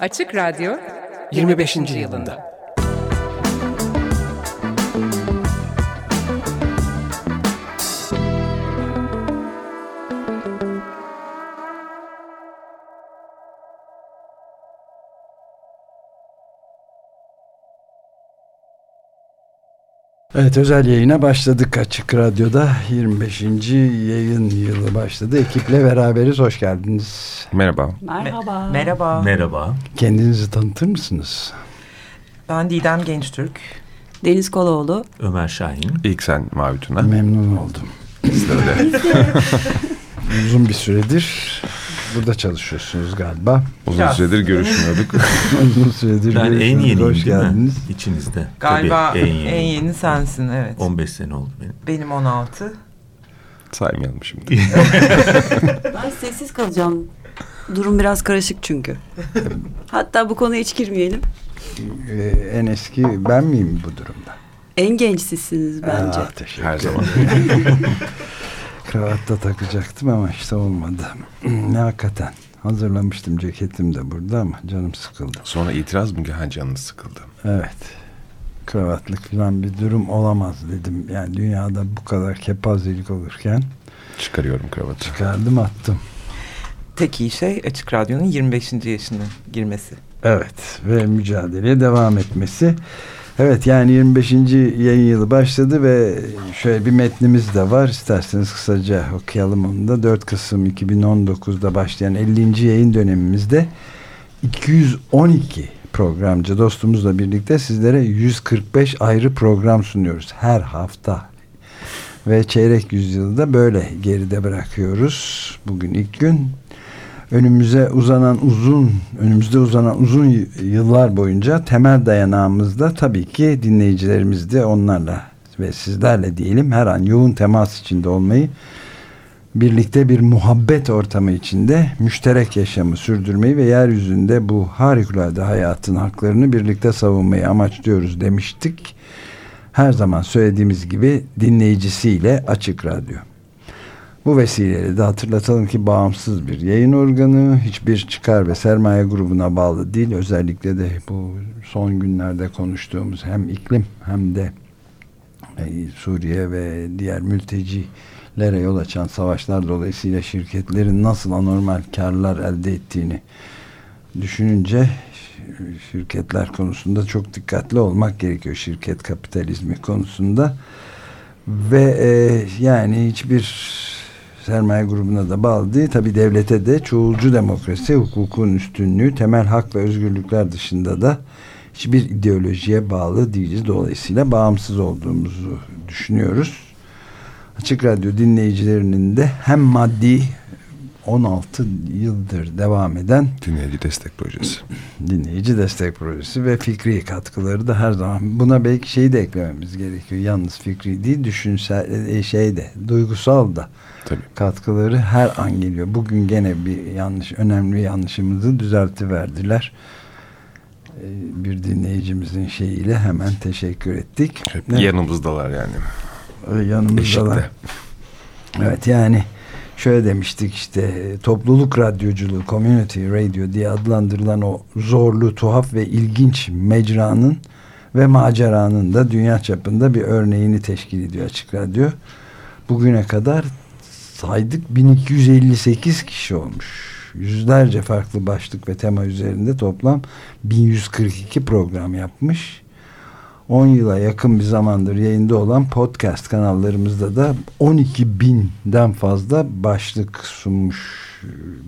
Açık Radyo 25. yılında. Evet özel yayına başladık Açık Radyo'da 25. yayın yılı başladı. Ekiple beraberiz. Hoş geldiniz. Merhaba. Merhaba. Merhaba. Merhaba. Kendinizi tanıtır mısınız? Ben Didem Gençtürk. Deniz Koloğlu. Ömer Şahin. İlk sen Mavi Tuna. Memnun oldum. Biz de öyle. Uzun bir süredir burada çalışıyorsunuz galiba. Uzun Biraz. süredir görüşmüyorduk. Uzun süredir Ben en yeniyim Hoş geldiniz. mi? İçinizde. Galiba Tabii, en, en yeni. yeni sensin evet. 15 sene oldu benim. Benim 16. Saymayalım şimdi. Ben sessiz kalacağım. Durum biraz karışık çünkü. Hatta bu konuya hiç girmeyelim. Ee, en eski ben miyim bu durumda? En genç sizsiniz bence. Aa, teşekkür Her zaman. Kravatta takacaktım ama işte olmadı. ne hakikaten. Hazırlamıştım ceketim de burada ama canım sıkıldı. Sonra itiraz mı? Ha canınız sıkıldı. Evet. Kravatlık falan bir durum olamaz dedim. Yani dünyada bu kadar kepazelik olurken Çıkarıyorum kravatı. çıkardım attım. Tek iyi şey Açık Radyo'nun 25. yaşına girmesi. Evet ve mücadeleye devam etmesi. Evet yani 25. yayın yılı başladı ve şöyle bir metnimiz de var. İsterseniz kısaca okuyalım onu da. 4 Kasım 2019'da başlayan 50. yayın dönemimizde 212 programcı dostumuzla birlikte sizlere 145 ayrı program sunuyoruz her hafta. Ve çeyrek yüzyılda böyle geride bırakıyoruz. Bugün ilk gün önümüze uzanan uzun önümüzde uzanan uzun yıllar boyunca temel dayanağımız da tabii ki dinleyicilerimizdi onlarla ve sizlerle diyelim her an yoğun temas içinde olmayı birlikte bir muhabbet ortamı içinde müşterek yaşamı sürdürmeyi ve yeryüzünde bu harikulade hayatın haklarını birlikte savunmayı amaçlıyoruz demiştik. Her zaman söylediğimiz gibi dinleyicisiyle açık radyo. Bu vesileyle de hatırlatalım ki bağımsız bir yayın organı, hiçbir çıkar ve sermaye grubuna bağlı değil. Özellikle de bu son günlerde konuştuğumuz hem iklim hem de e, Suriye ve diğer mültecilere yol açan savaşlar dolayısıyla şirketlerin nasıl anormal karlar elde ettiğini düşününce şirketler konusunda çok dikkatli olmak gerekiyor şirket kapitalizmi konusunda ve e, yani hiçbir sermaye grubuna da bağlı değil. Tabi devlete de çoğulcu demokrasi, hukukun üstünlüğü, temel hak ve özgürlükler dışında da hiçbir ideolojiye bağlı değiliz. Dolayısıyla bağımsız olduğumuzu düşünüyoruz. Açık Radyo dinleyicilerinin de hem maddi 16 yıldır devam eden Dinleyici destek projesi. dinleyici destek projesi ve fikri katkıları da her zaman buna belki şeyi de eklememiz gerekiyor. Yalnız fikri değil düşünsel e, şey de duygusal da Tabii. katkıları her an geliyor. Bugün gene bir yanlış önemli yanlışımızı düzeltiverdiler. Ee, Bir dinleyicimizin şeyiyle hemen teşekkür ettik. Hep yanımızdalar yani. Yanımızdalar. Eşikte. Evet yani şöyle demiştik işte topluluk radyoculuğu community radio diye adlandırılan o zorlu tuhaf ve ilginç mecranın ve maceranın da dünya çapında bir örneğini teşkil ediyor açık radyo. Bugüne kadar saydık 1258 kişi olmuş. Yüzlerce farklı başlık ve tema üzerinde toplam 1142 program yapmış. 10 yıla yakın bir zamandır yayında olan podcast kanallarımızda da 12 binden fazla başlık sunmuş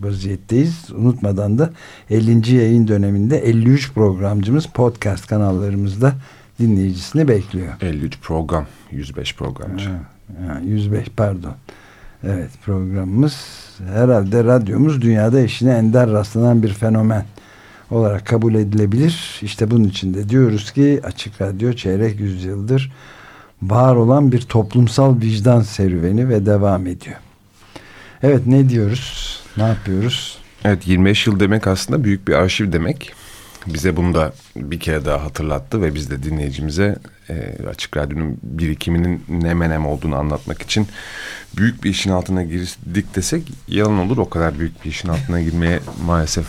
vaziyetteyiz. Unutmadan da 50. yayın döneminde 53 programcımız podcast kanallarımızda dinleyicisini bekliyor. 53 program. 105 programcı. Ha, ha, 105 pardon. Evet programımız herhalde radyomuz dünyada eşine ender rastlanan bir fenomen olarak kabul edilebilir. İşte bunun için de diyoruz ki Açık Radyo çeyrek yüzyıldır var olan bir toplumsal vicdan serüveni ve devam ediyor. Evet ne diyoruz? Ne yapıyoruz? Evet 25 yıl demek aslında büyük bir arşiv demek. Bize bunu da bir kere daha hatırlattı ve biz de dinleyicimize e, Açık Radyo'nun birikiminin ne menem olduğunu anlatmak için büyük bir işin altına girdik desek yalan olur. O kadar büyük bir işin altına girmeye maalesef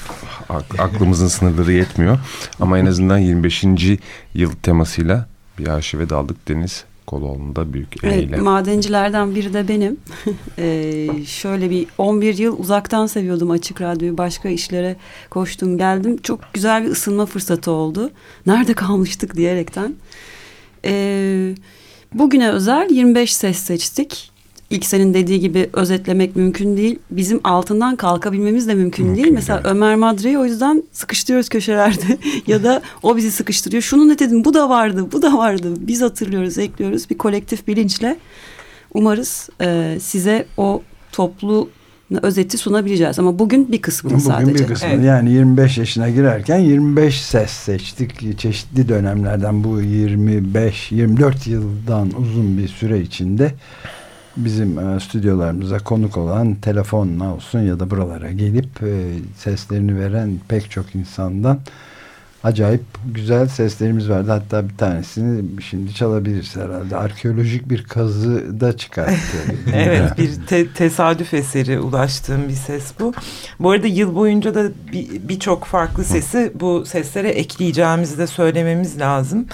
aklımızın sınırları yetmiyor. Ama en azından 25. yıl temasıyla bir arşive daldık Deniz Koloğlu'nda büyük emeğiyle. Evet, madencilerden biri de benim. ee, şöyle bir 11 yıl uzaktan seviyordum Açık Radyo'yu. Başka işlere koştum geldim. Çok güzel bir ısınma fırsatı oldu. Nerede kalmıştık diyerekten. Ee, bugüne özel 25 ses seçtik. İlk senin dediği gibi özetlemek mümkün değil. Bizim altından kalkabilmemiz de mümkün, mümkün değil. Mesela evet. Ömer Madre'yi o yüzden sıkıştırıyoruz köşelerde. ya da o bizi sıkıştırıyor. Şunu ne dedim bu da vardı bu da vardı. Biz hatırlıyoruz ekliyoruz bir kolektif bilinçle. Umarız e, size o toplu özeti sunabileceğiz. Ama bugün bir kısmını bugün sadece. Bugün bir kısmını evet. yani 25 yaşına girerken 25 ses seçtik. Çeşitli dönemlerden bu 25-24 yıldan uzun bir süre içinde bizim e, stüdyolarımıza konuk olan telefonla olsun ya da buralara gelip e, seslerini veren pek çok insandan acayip güzel seslerimiz vardı. Hatta bir tanesini şimdi çalabiliriz herhalde. Arkeolojik bir kazı da çıkarttı. evet bir te tesadüf eseri ulaştığım bir ses bu. Bu arada yıl boyunca da birçok bir farklı sesi bu seslere ekleyeceğimizi de söylememiz lazım.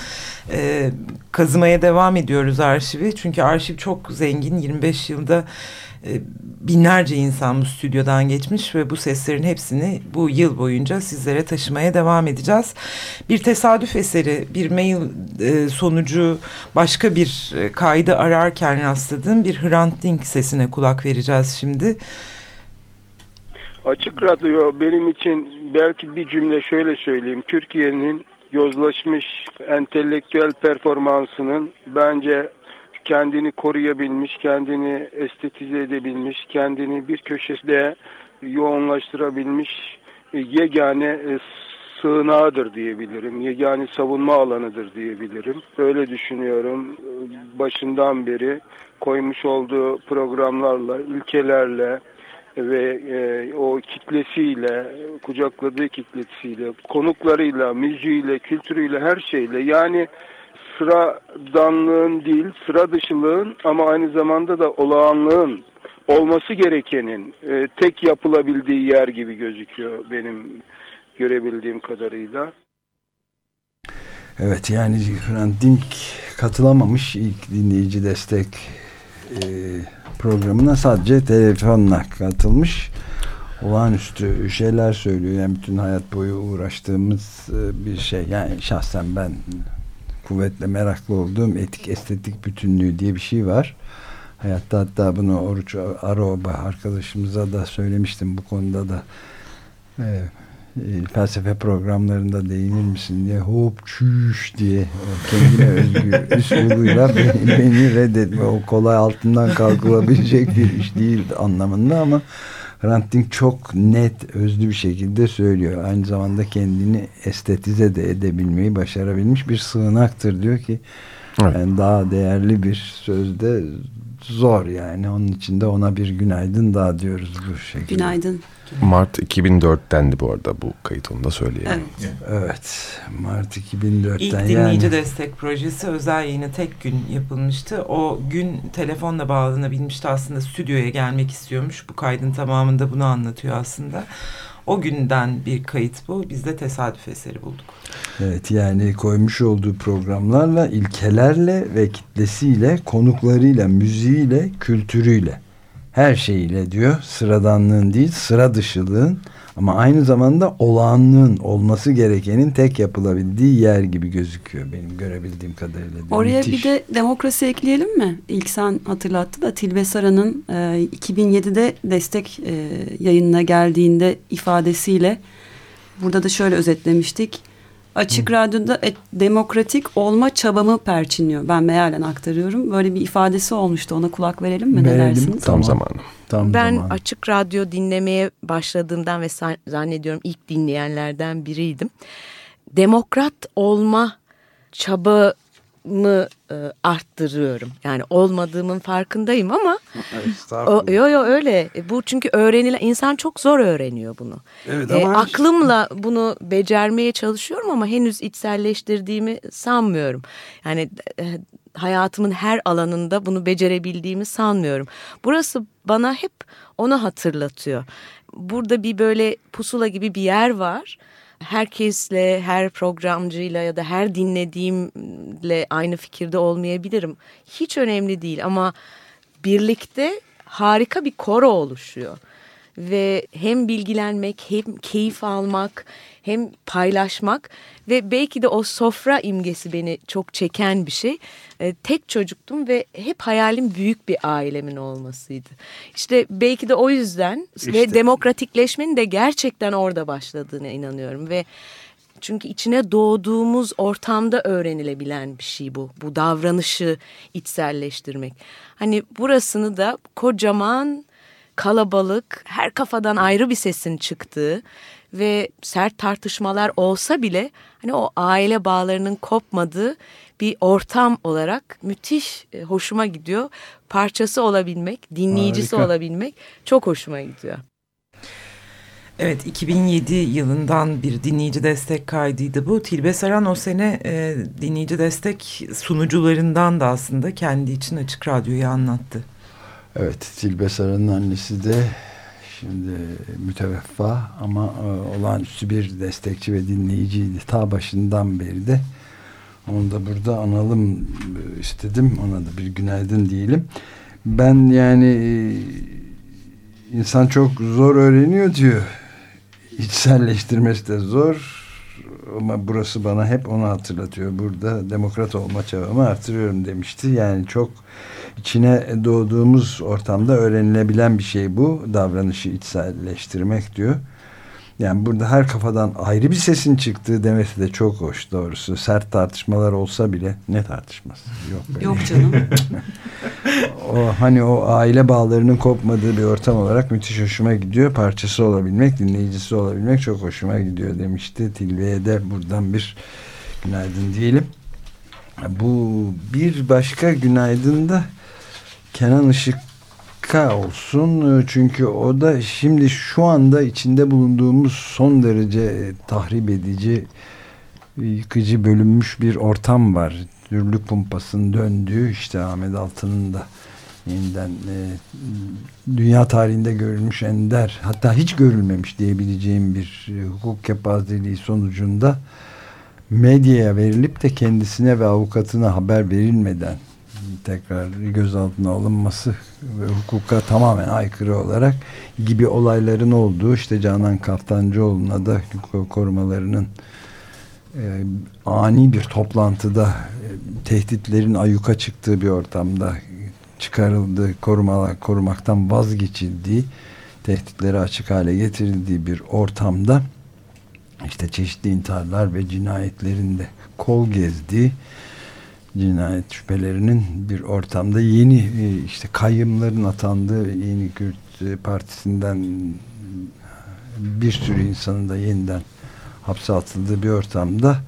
Ee, kazımaya devam ediyoruz arşivi. Çünkü arşiv çok zengin. 25 yılda binlerce insan bu stüdyodan geçmiş ve bu seslerin hepsini bu yıl boyunca sizlere taşımaya devam edeceğiz. Bir tesadüf eseri, bir mail e, sonucu başka bir e, kaydı ararken rastladığım bir Hrant Dink sesine kulak vereceğiz şimdi. Açık Radyo benim için belki bir cümle şöyle söyleyeyim. Türkiye'nin yozlaşmış entelektüel performansının bence kendini koruyabilmiş, kendini estetize edebilmiş, kendini bir köşede yoğunlaştırabilmiş e, yegane e, sığınağıdır diyebilirim. Yegane savunma alanıdır diyebilirim. Böyle düşünüyorum. Başından beri koymuş olduğu programlarla, ilkelerle ve e, o kitlesiyle, kucakladığı kitlesiyle, konuklarıyla, müziğiyle, kültürüyle, her şeyle yani sıradanlığın değil, sıra dışılığın ama aynı zamanda da olağanlığın olması gerekenin e, tek yapılabildiği yer gibi gözüküyor benim görebildiğim kadarıyla. Evet yani Hrant Dink katılamamış ilk dinleyici destek e, programına sadece telefonla katılmış. Olağanüstü şeyler söylüyor. Yani bütün hayat boyu uğraştığımız e, bir şey. Yani şahsen ben kuvvetle meraklı olduğum etik estetik bütünlüğü diye bir şey var. Hayatta hatta bunu Oruç Aroba arkadaşımıza da söylemiştim bu konuda da e, e, felsefe programlarında değinir misin diye hop çüş diye kendine özgü üslubuyla beni, beni reddetme o kolay altından kalkılabilecek bir iş değil anlamında ama Hrant Dink çok net, özlü bir şekilde söylüyor. Aynı zamanda kendini estetize de edebilmeyi başarabilmiş bir sığınaktır diyor ki evet. yani daha değerli bir sözde zor yani. Onun için de ona bir günaydın daha diyoruz bu şekilde. Günaydın. Mart 2004'tendi bu arada bu kayıt onu da söyleyelim. Evet. evet. Mart 2004'ten İlk dinleyici yani... destek projesi özel yayını tek gün yapılmıştı. O gün telefonla bağlanabilmişti aslında stüdyoya gelmek istiyormuş. Bu kaydın tamamında bunu anlatıyor aslında. O günden bir kayıt bu. Biz de tesadüf eseri bulduk. Evet yani koymuş olduğu programlarla, ilkelerle ve kitlesiyle, konuklarıyla, müziğiyle, kültürüyle her şeyiyle diyor sıradanlığın değil sıra dışılığın ama aynı zamanda olağanlığın olması gerekenin tek yapılabildiği yer gibi gözüküyor benim görebildiğim kadarıyla. Oraya Müthiş. bir de demokrasi ekleyelim mi? İlk sen hatırlattı da Tilbe Sara'nın e, 2007'de destek e, yayınına geldiğinde ifadesiyle burada da şöyle özetlemiştik. Açık Hı. Radyo'da et, demokratik olma çabamı perçinliyor. Ben mealen aktarıyorum. Böyle bir ifadesi olmuştu. Ona kulak verelim mi? Verelim. Ne dersiniz? Tam zamanı. Tam ben zamanı. açık radyo dinlemeye başladığımdan ve zannediyorum ilk dinleyenlerden biriydim. Demokrat olma çaba mı e, arttırıyorum. Yani olmadığımın farkındayım ama o, yo yo öyle. E, bu çünkü öğrenilen insan çok zor öğreniyor bunu. Evet, E, ama- aklımla bunu becermeye çalışıyorum ama henüz içselleştirdiğimi sanmıyorum. Yani e, hayatımın her alanında bunu becerebildiğimi sanmıyorum. Burası bana hep onu hatırlatıyor. Burada bir böyle pusula gibi bir yer var herkesle, her programcıyla ya da her dinlediğimle aynı fikirde olmayabilirim. Hiç önemli değil ama birlikte harika bir koro oluşuyor. Ve hem bilgilenmek, hem keyif almak, hem paylaşmak ve belki de o sofra imgesi beni çok çeken bir şey. Ee, tek çocuktum ve hep hayalim büyük bir ailemin olmasıydı. İşte belki de o yüzden ve demokratikleşmenin de gerçekten orada başladığına inanıyorum ve çünkü içine doğduğumuz ortamda öğrenilebilen bir şey bu. Bu davranışı içselleştirmek. Hani burasını da kocaman kalabalık, her kafadan ayrı bir sesin çıktığı ve sert tartışmalar olsa bile hani o aile bağlarının kopmadığı bir ortam olarak müthiş e, hoşuma gidiyor. Parçası olabilmek, dinleyicisi Harika. olabilmek çok hoşuma gidiyor. Evet 2007 yılından bir dinleyici destek kaydıydı bu. Tilbe Saran o sene e, dinleyici destek sunucularından da aslında kendi için Açık Radyo'yu anlattı. Evet, Tilbe Sarı'nın annesi de şimdi müteveffa ama e, olağanüstü bir destekçi ve dinleyiciydi. Ta başından beri de onu da burada analım e, istedim. Ona da bir günaydın diyelim. Ben yani e, insan çok zor öğreniyor diyor. İçselleştirmesi de zor. Ama burası bana hep onu hatırlatıyor. Burada demokrat olma çabamı artırıyorum demişti. Yani çok içine doğduğumuz ortamda öğrenilebilen bir şey bu. Davranışı içselleştirmek diyor. Yani burada her kafadan ayrı bir sesin çıktığı demesi de çok hoş doğrusu. Sert tartışmalar olsa bile ne tartışması? Yok böyle. Yok canım. O hani o aile bağlarının kopmadığı bir ortam olarak müthiş hoşuma gidiyor. Parçası olabilmek, dinleyicisi olabilmek çok hoşuma gidiyor demişti. Tilbe'ye de buradan bir günaydın diyelim. Bu bir başka günaydın da Kenan Işık'a olsun. Çünkü o da şimdi şu anda içinde bulunduğumuz son derece tahrip edici yıkıcı bölünmüş bir ortam var. Dürlük pumpasının döndüğü işte Ahmet Altı'nın da yeniden e, dünya tarihinde görülmüş ender hatta hiç görülmemiş diyebileceğim bir e, hukuk kepazeliği sonucunda medyaya verilip de kendisine ve avukatına haber verilmeden tekrar gözaltına alınması ve hukuka tamamen aykırı olarak gibi olayların olduğu işte Canan Kaftancıoğlu'na da korumalarının e, ani bir toplantıda e, tehditlerin ayyuka çıktığı bir ortamda çıkarıldığı korumalar korumaktan vazgeçildiği tehditleri açık hale getirildiği bir ortamda işte çeşitli intiharlar ve cinayetlerin de kol gezdiği cinayet şüphelerinin bir ortamda yeni e, işte kayyımların atandığı yeni Kürt e, partisinden bir sürü insanın da yeniden hapse atıldığı bir ortamda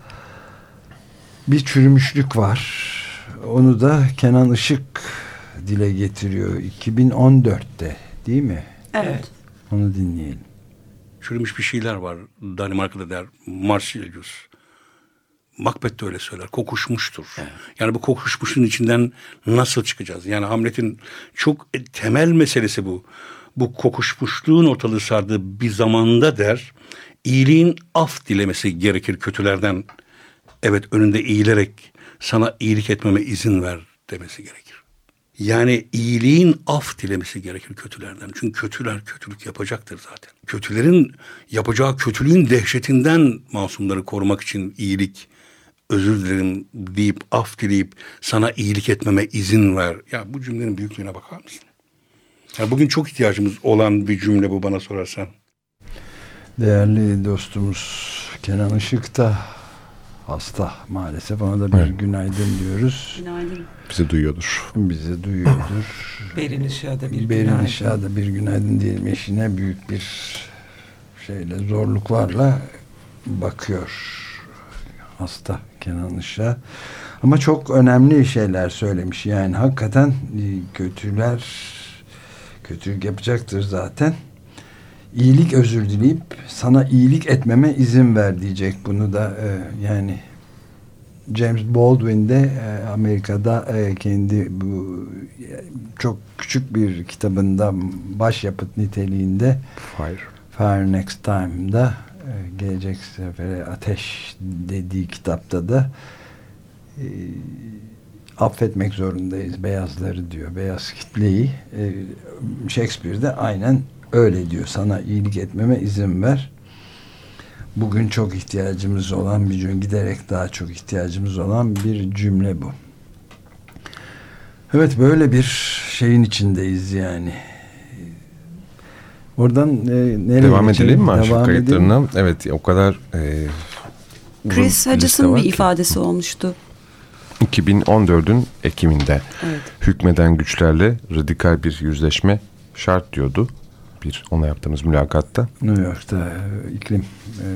bir çürümüşlük var. Onu da Kenan Işık dile getiriyor 2014'te değil mi? Evet. Onu dinleyelim. çürümüş bir şeyler var. Danimarka'da der Marsilius. Macbeth de öyle söyler. Kokuşmuştur. Yani bu kokuşmuşun içinden nasıl çıkacağız? Yani Hamlet'in çok temel meselesi bu. Bu kokuşmuşluğun ortalığı sardığı bir zamanda der iyiliğin af dilemesi gerekir kötülerden. Evet önünde eğilerek sana iyilik etmeme izin ver demesi gerekir. Yani iyiliğin af dilemesi gerekir kötülerden. Çünkü kötüler kötülük yapacaktır zaten. Kötülerin yapacağı kötülüğün dehşetinden masumları korumak için iyilik, özür dilerim deyip af dileyip sana iyilik etmeme izin ver. Ya bu cümlenin büyüklüğüne bakar mısın? Ya bugün çok ihtiyacımız olan bir cümle bu bana sorarsan. Değerli dostumuz Kenan Işık da hasta maalesef. Ona da bir Evet. günaydın diyoruz. Günaydın. Bizi duyuyordur. Bizi duyuyordur. Berin Işık'a da bir Berin günaydın. Işık'a da bir günaydın diyelim. Eşine büyük bir şeyle zorluklarla bakıyor hasta Kenan Işık'a. Ama çok önemli şeyler söylemiş. Yani hakikaten e, kötüler kötülük yapacaktır zaten. İyilik özür dileyip sana iyilik etmeme izin ver diyecek. Bunu da e, yani James Baldwin de e, Amerika'da e, kendi bu e, çok küçük bir kitabında başyapıt niteliğinde Fire. Fire Next Time'da gelecek sefere ateş dediği kitapta da e, affetmek zorundayız beyazları diyor beyaz kitleyi. E, Shakespeare de aynen öyle diyor sana iyilik etmeme izin ver. Bugün çok ihtiyacımız olan bir cümle giderek daha çok ihtiyacımız olan bir cümle bu. Evet böyle bir şeyin içindeyiz yani Oradan e, nereye Devam geçelim? edelim mi arşiv Devam edelim. kayıtlarına? Evet o kadar e, Chris var bir ki. ifadesi olmuştu. 2014'ün Ekim'inde Evet. hükmeden güçlerle radikal bir yüzleşme şart diyordu. Bir ona yaptığımız mülakatta. New York'ta e, iklim e,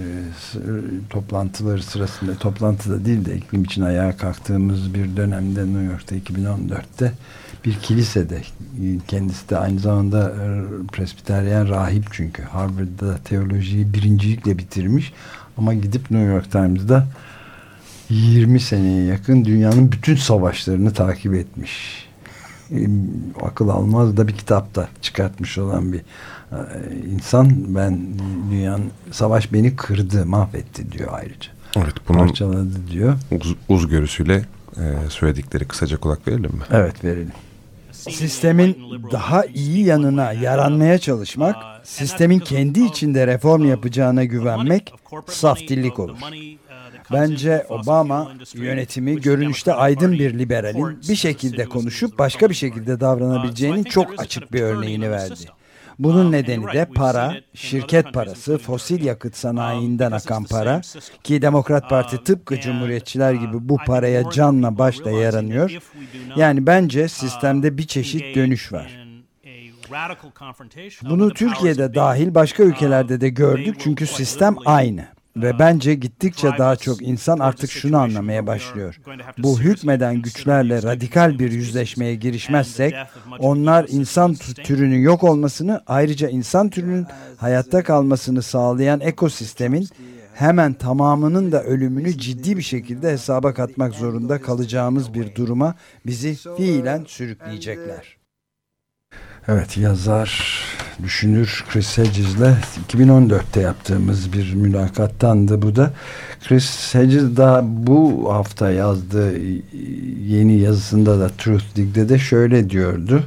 toplantıları sırasında toplantıda değil de iklim için ayağa kalktığımız bir dönemde New York'ta 2014'te bir kilisede. Kendisi de aynı zamanda e, presbiteryen rahip çünkü. Harvard'da teolojiyi birincilikle bitirmiş ama gidip New York Times'da 20 seneye yakın dünyanın bütün savaşlarını takip etmiş. E, akıl almaz da bir kitapta çıkartmış olan bir e, insan. Ben dünyanın savaş beni kırdı mahvetti diyor ayrıca. Evet bunun parçaladı diyor. uz, uz görüsüyle e, söyledikleri kısaca kulak verelim mi? evet verelim Sistemin daha iyi yanına yaranmaya çalışmak, sistemin kendi içinde reform yapacağına güvenmek saf dillik olur. Bence Obama yönetimi görünüşte aydın bir liberalin bir şekilde konuşup başka bir şekilde davranabileceğinin çok açık bir örneğini verdi. Bunun nedeni de para, şirket parası, fosil yakıt sanayinden akan para ki Demokrat Parti tıpkı Cumhuriyetçiler gibi bu paraya canla başla yaranıyor. Yani bence sistemde bir çeşit dönüş var. Bunu Türkiye'de dahil başka ülkelerde de gördük çünkü sistem aynı. Ve bence gittikçe daha çok insan artık şunu anlamaya başlıyor. Bu hükmeden güçlerle radikal bir yüzleşmeye girişmezsek onlar insan tü- türünün yok olmasını ayrıca insan türünün hayatta kalmasını sağlayan ekosistemin hemen tamamının da ölümünü ciddi bir şekilde hesaba katmak zorunda kalacağımız bir duruma bizi fiilen sürükleyecekler. Evet yazar, düşünür Chris Hedges'le 2014'te yaptığımız bir mülakattandı bu da. Chris Hedges da bu hafta yazdığı yeni yazısında da Truth Dig'de de şöyle diyordu.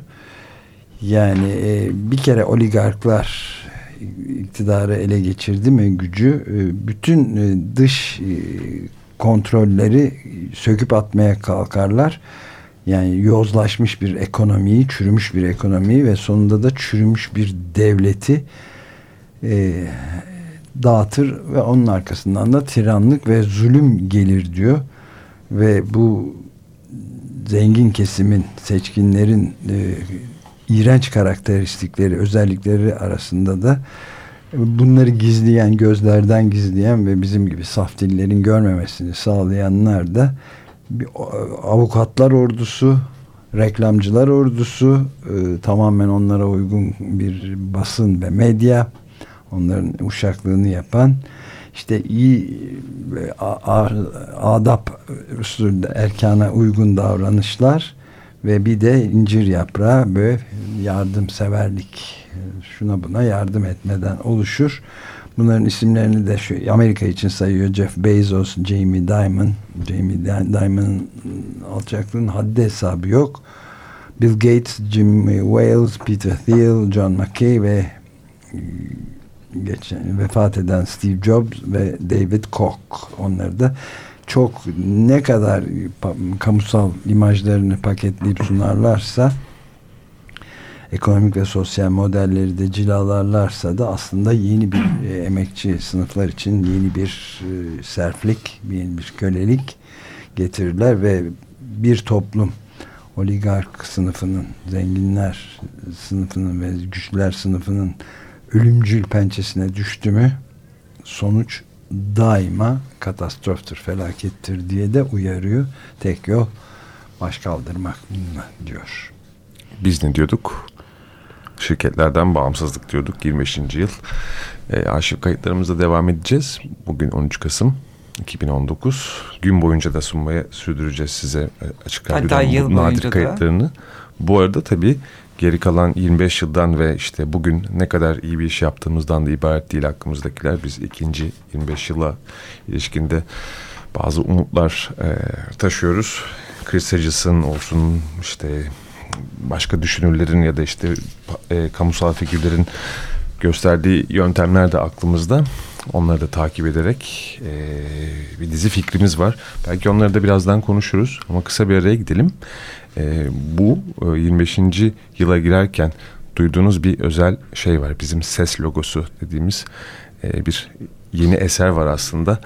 Yani e, bir kere oligarklar iktidarı ele geçirdi mi gücü e, bütün e, dış kontrolleri söküp atmaya kalkarlar. Yani yozlaşmış bir ekonomiyi, çürümüş bir ekonomiyi ve sonunda da çürümüş bir devleti e, dağıtır ve onun arkasından da tiranlık ve zulüm gelir diyor. Ve bu zengin kesimin, seçkinlerin e, iğrenç karakteristikleri, özellikleri arasında da bunları gizleyen, gözlerden gizleyen ve bizim gibi saf dillerin görmemesini sağlayanlar da bir avukatlar ordusu, reklamcılar ordusu, e, tamamen onlara uygun bir basın ve medya, onların uşaklığını yapan, işte iyi ve a- adap usulü erkana uygun davranışlar ve bir de incir yaprağı böyle yardımseverlik şuna buna yardım etmeden oluşur. Bunların isimlerini de şu Amerika için sayıyor. Jeff Bezos, Jamie Dimon. Jamie Dimon'ın alçaklığın haddi hesabı yok. Bill Gates, Jimmy Wales, Peter Thiel, John McKay ve geçen vefat eden Steve Jobs ve David Koch. Onları da çok ne kadar kamusal imajlarını paketleyip sunarlarsa ekonomik ve sosyal modelleri de cilalarlarsa da aslında yeni bir e, emekçi sınıflar için yeni bir e, serflik, yeni bir kölelik getirirler ve bir toplum oligark sınıfının, zenginler sınıfının ve güçlüler sınıfının ölümcül pençesine düştü mü sonuç daima katastroftur, felakettir diye de uyarıyor. Tek yol baş kaldırmak diyor. Biz ne diyorduk? Şirketlerden bağımsızlık diyorduk 25. yıl. E, arşiv kayıtlarımızda devam edeceğiz. Bugün 13 Kasım 2019. Gün boyunca da sunmaya sürdüreceğiz size e, açık radyodan bu nadir da. kayıtlarını. Bu arada tabii geri kalan 25 yıldan ve işte bugün ne kadar iyi bir iş yaptığımızdan da ibaret değil hakkımızdakiler. Biz ikinci 25 yıla ilişkinde bazı umutlar e, taşıyoruz. Chris Hedges'ın olsun işte başka düşünürlerin ya da işte e, kamusal figürlerin gösterdiği yöntemler de aklımızda. Onları da takip ederek e, bir dizi fikrimiz var. Belki onları da birazdan konuşuruz ama kısa bir araya gidelim. E, bu e, 25. yıla girerken duyduğunuz bir özel şey var. Bizim ses logosu dediğimiz e, bir yeni eser var aslında.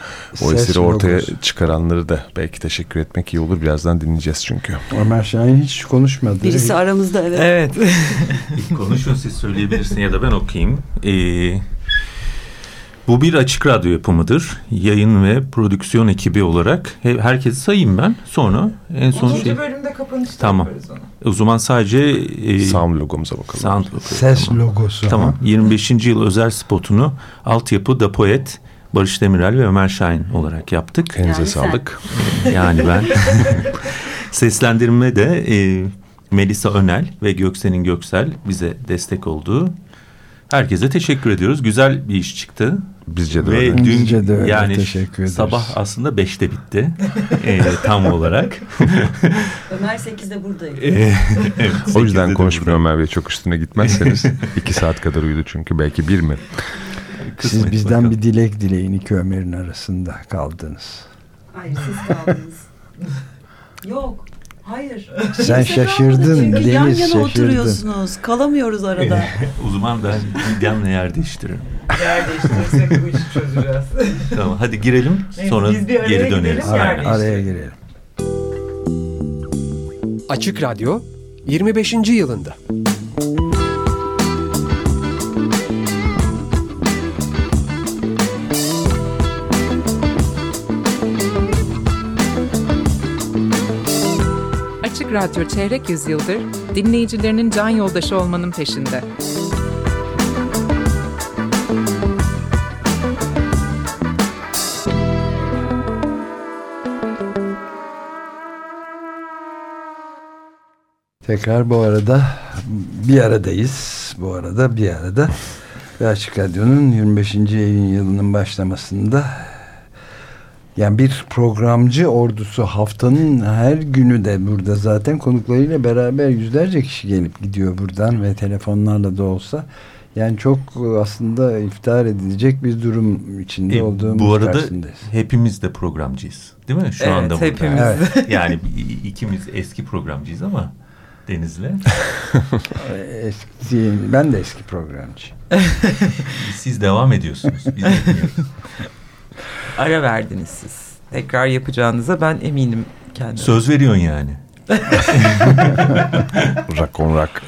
O Ses eseri ortaya logosu. çıkaranları da belki teşekkür etmek iyi olur. Birazdan dinleyeceğiz çünkü. Ömer Şahin hiç konuşmadı. Birisi aramızda evet. Evet. Konuşun siz söyleyebilirsin ya da ben okuyayım. Ee, bu bir açık radyo yapımıdır. Yayın ve prodüksiyon ekibi olarak. He- Herkesi sayayım ben. Sonra en son şey... bölümde kapanışta Tamam. O zaman sadece... E, Sound logomuza bakalım. Sound logo. Ses Tamam. logosu. Tamam. 25. yıl özel spotunu altyapı Da Poet, Barış Demirel ve Ömer Şahin olarak yaptık. Elinize Yani sen. sağlık. Yani ben seslendirme de e, Melisa Önel ve Göksen'in Göksel bize destek oldu. Herkese teşekkür ediyoruz. Güzel bir iş çıktı. Bizce de Ve öyle. dün Bizce de öyle. yani Teşekkür ederiz. sabah aslında beşte bitti. E, tam olarak. Ömer 8'de buradayım. E, evet, O yüzden sekizde de konuşmuyorum Ömer Bey. Çok üstüne gitmezseniz. iki saat kadar uyudu çünkü. Belki bir mi? Siz Kısmet bizden bakalım. bir dilek dileyin iki Ömer'in arasında kaldınız. Hayır siz kaldınız. Yok. Hayır. Sen şaşırdın, Çünkü yan Deniz yana şaşırdın. oturuyorsunuz. Kalamıyoruz arada. O zaman ben midemle yer değiştiririm. Yer değiştirirsek bu işi çözeceğiz. Tamam hadi girelim sonra araya geri döneriz. gidelim, araya girelim. Açık Radyo 25. yılında. Radyo çeyrek yüzyıldır dinleyicilerinin can yoldaşı olmanın peşinde. Tekrar bu arada bir aradayız. Bu arada bir arada. Ve Açık Radyo'nun 25. yayın yılının başlamasında yani bir programcı ordusu haftanın her günü de burada zaten konuklarıyla beraber yüzlerce kişi gelip gidiyor buradan ve telefonlarla da olsa yani çok aslında iftihar edilecek bir durum içinde E, olduğumuz bu arada karşısındayız. hepimiz de programcıyız. Değil mi? Şu Evet, anda burada. hepimiz. Evet. Yani ikimiz eski programcıyız ama Deniz'le. Eski, ben de eski programcı. Siz devam ediyorsunuz. Biz. Ara verdiniz siz. Tekrar yapacağınıza ben eminim kendime. Söz veriyorsun yani. Rock on rock.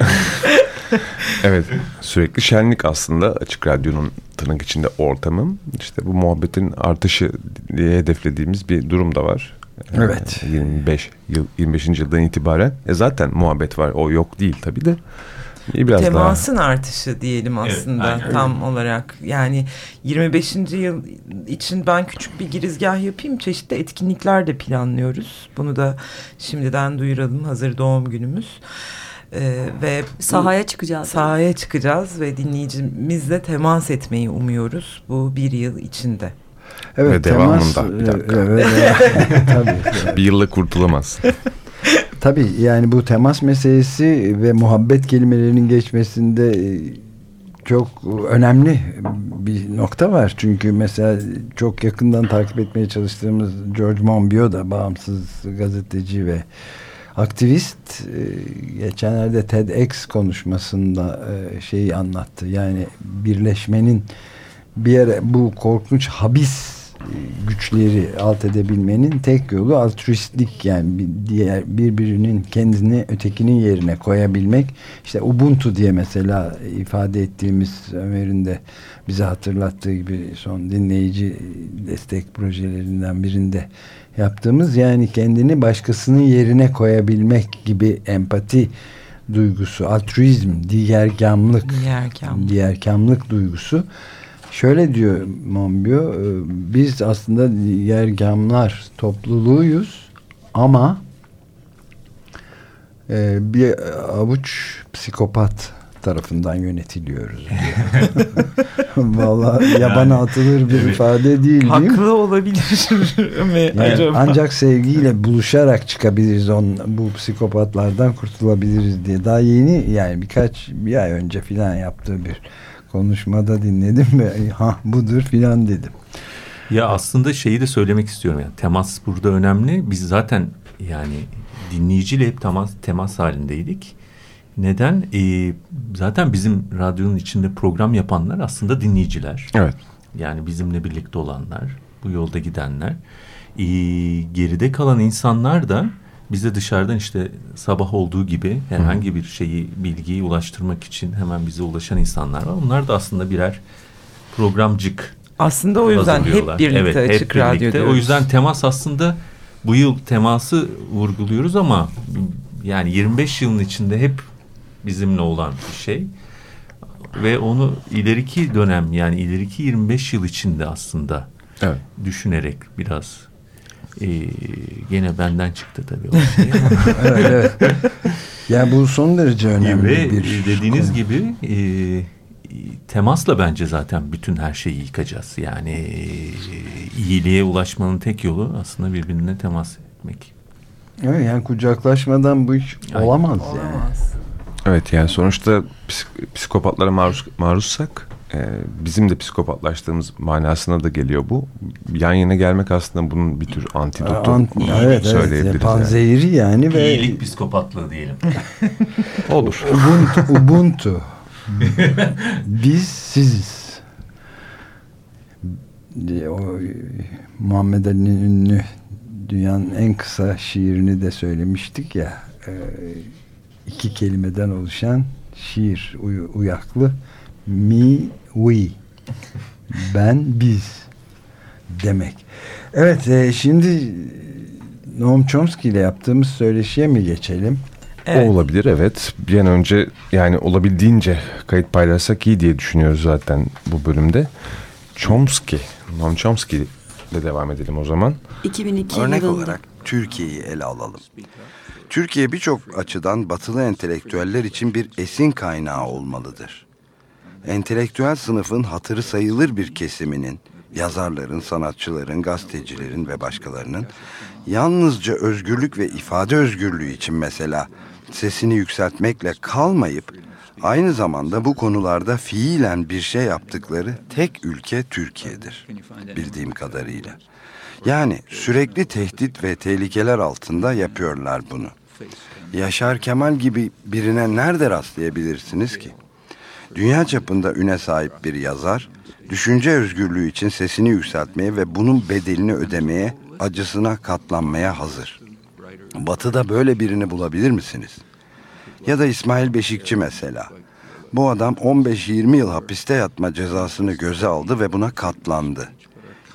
evet sürekli şenlik aslında Açık Radyo'nun tırnak içinde ortamı. İşte bu muhabbetin artışı diye hedeflediğimiz bir durum da var. Ee, Evet. 25 yıl 25. yıldan itibaren. E zaten muhabbet var. O yok değil tabii de. Biraz Temasın artışı diyelim Evet, aslında aynen. tam olarak. Yani 25. yıl için ben küçük bir girizgah yapayım. Çeşitli etkinlikler de planlıyoruz. Bunu da şimdiden duyuralım. Hazır doğum günümüz. Ee, ve Sahaya çıkacağız. sahaya çıkacağız ve dinleyicimizle temas etmeyi umuyoruz bu bir yıl içinde. Evet, Ve devamında, bir dakika. Evet, evet, tabii. daha bir yılla kurtulamaz. Tabii yani bu temas meselesi ve muhabbet kelimelerinin geçmesinde e, çok önemli bir nokta var. Çünkü mesela çok yakından takip etmeye çalıştığımız George Monbiot da bağımsız gazeteci ve aktivist e, geçenlerde TEDx konuşmasında e, şeyi anlattı. Yani birleşmenin bir yere bu korkunç habis güçleri alt edebilmenin tek yolu altruistlik yani bir diğer birbirinin kendini ötekinin yerine koyabilmek. İşte Ubuntu diye mesela ifade ettiğimiz Ömer'in de bize hatırlattığı gibi son dinleyici destek projelerinden birinde yaptığımız yani kendini başkasının yerine koyabilmek gibi empati duygusu, altruizm, diğerkamlık, diğerkamlık, diğerkamlık duygusu. Şöyle diyor Monbiot, e, biz aslında diğerkamlar topluluğuyuz ama e, bir avuç psikopat tarafından yönetiliyoruz. Vallahi yabana atılır bir evet. ifade değil Haklı değil olabilir mi yani acaba? Ancak sevgiyle buluşarak çıkabiliriz on, bu psikopatlardan kurtulabiliriz diye. Daha yeni yani birkaç bir ay önce filan yaptığı bir konuşmada dinledim ve ha budur filan dedim. Ya aslında şeyi de söylemek istiyorum yani temas burada önemli. Biz zaten yani dinleyiciyle hep temas, temas halindeydik. Neden? Ee, zaten bizim radyonun içinde program yapanlar aslında dinleyiciler. Evet. Yani bizimle birlikte olanlar, bu yolda gidenler. Ee, geride kalan insanlar da bize dışarıdan işte sabah olduğu gibi herhangi bir şeyi, bilgiyi ulaştırmak için hemen bize ulaşan insanlar var. Onlar da aslında birer programcık. Aslında o yüzden hep birlikte evet, açık hep birlikte. radyo diyoruz. O yüzden temas aslında bu yıl teması vurguluyoruz ama yani 25 yılın içinde hep bizimle olan bir şey. Ve onu ileriki dönem yani ileriki 25 yıl içinde aslında evet. düşünerek biraz e, gene benden çıktı tabii o şey. evet, evet. Yani bu son derece önemli Ve bir dediğiniz konu. gibi e, temasla bence zaten bütün her şeyi yıkacağız. Yani e, iyiliğe ulaşmanın tek yolu aslında birbirine temas etmek. Evet yani kucaklaşmadan bu iş Aynen. olamaz yani. Olamaz. Evet yani sonuçta psikopatlara maruz maruzsak e, bizim de psikopatlaştığımız manasına da geliyor bu. Yan yana gelmek aslında bunun bir tür antidotu Ant, evet, söyleyebiliriz. Evet, panzehiri yani. yani ve İyilik psikopatlığı diyelim. Olur. Ubuntu. Ubuntu. Biz siziz. O, Muhammed Ali'nin ünlü dünyanın en kısa şiirini de söylemiştik ya. E, iki kelimeden oluşan şiir uy uyaklı mi we ben biz demek. Evet e, şimdi Noam Chomsky ile yaptığımız söyleşiye mi geçelim? Evet. O olabilir evet. Bir an önce yani olabildiğince kayıt paylaşsak iyi diye düşünüyoruz zaten bu bölümde. Chomsky, Noam Chomsky ile devam edelim o zaman. 2002 Örnek yılında. olarak Türkiye'yi ele alalım. Türkiye birçok açıdan batılı entelektüeller için bir esin kaynağı olmalıdır. Entelektüel sınıfın hatırı sayılır bir kesiminin, yazarların, sanatçıların, gazetecilerin ve başkalarının yalnızca özgürlük ve ifade özgürlüğü için mesela sesini yükseltmekle kalmayıp aynı zamanda bu konularda fiilen bir şey yaptıkları tek ülke Türkiye'dir bildiğim kadarıyla. Yani sürekli tehdit ve tehlikeler altında yapıyorlar bunu. Yaşar Kemal gibi birine nerede rastlayabilirsiniz ki? Dünya çapında üne sahip bir yazar, düşünce özgürlüğü için sesini yükseltmeye ve bunun bedelini ödemeye, acısına katlanmaya hazır. Batı'da böyle birini bulabilir misiniz? Ya da İsmail Beşikçi mesela. Bu adam 15-20 yıl hapiste yatma cezasını göze aldı ve buna katlandı.